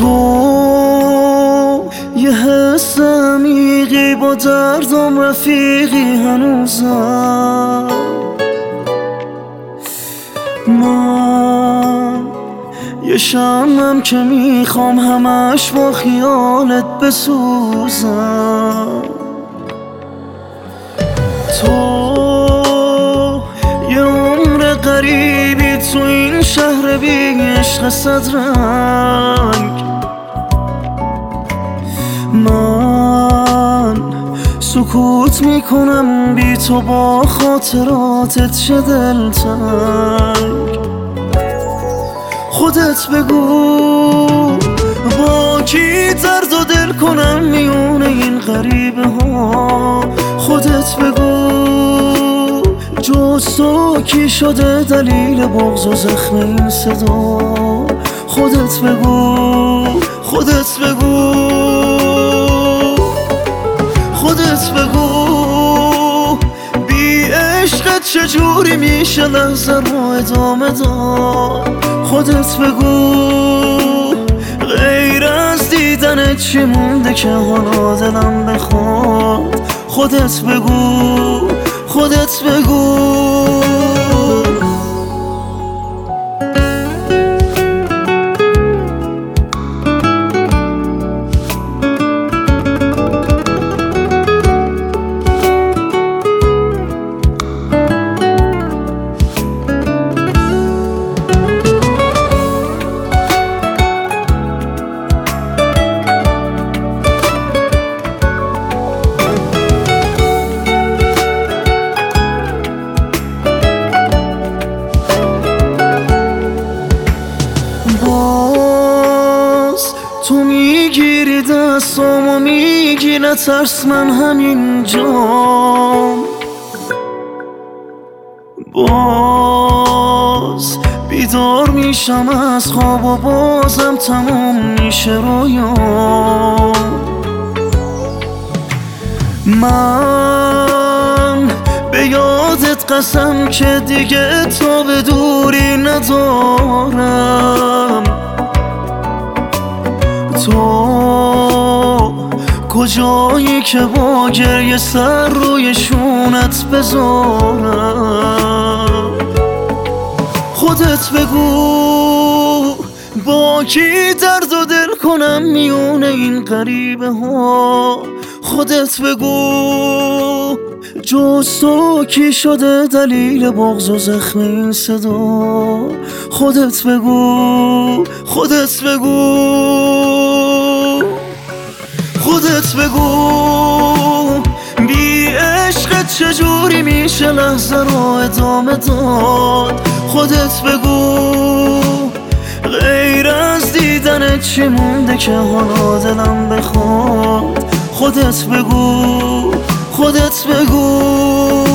تو یه حس عمیقی با دردم رفیقی هنوزم. من یه شمم که می‌خوام همش با خیالت بسوزم. تو این شهر بی عشق من سکوت می‌کنم بی تو با خاطراتت چه دلتنگ. خودت بگو با کی درد و دل کنم میونه این غریبه ها خودت بگو جز تو کی شده دلیل بغض و زخم این صدا. خودت بگو خودت بگو. خودت بگو بی عشقت چجوری میشه لحظه رو ادامه داد؟ خودت بگو غیر از دیدن چی مونده که حالا دلم بخواد؟ خودت بگو خودت بگو. تو می‌گیری دستام و میگی نترس من همینجا باز بیدار میشم از خواب و بازم تموم میشه رویام. من به یادت قسم که دیگه تو به دوری ندارم. کجایی که با گریه سر روی شونت بذارم؟ خودت بگو با کی درد و دل کنم میونه این غریبه ها؟ خودت بگو جز تو کی شده دلیل بغض و زخم این صدا؟ خودت بگو خودت بگو. خودت بگو. بی عشقت چجوری میشه لحظه رو ادامه داد؟ خودت بگو. غیر از دیدن چی مونده که حالا دلم بخواد خودت بگو. خودت بگو.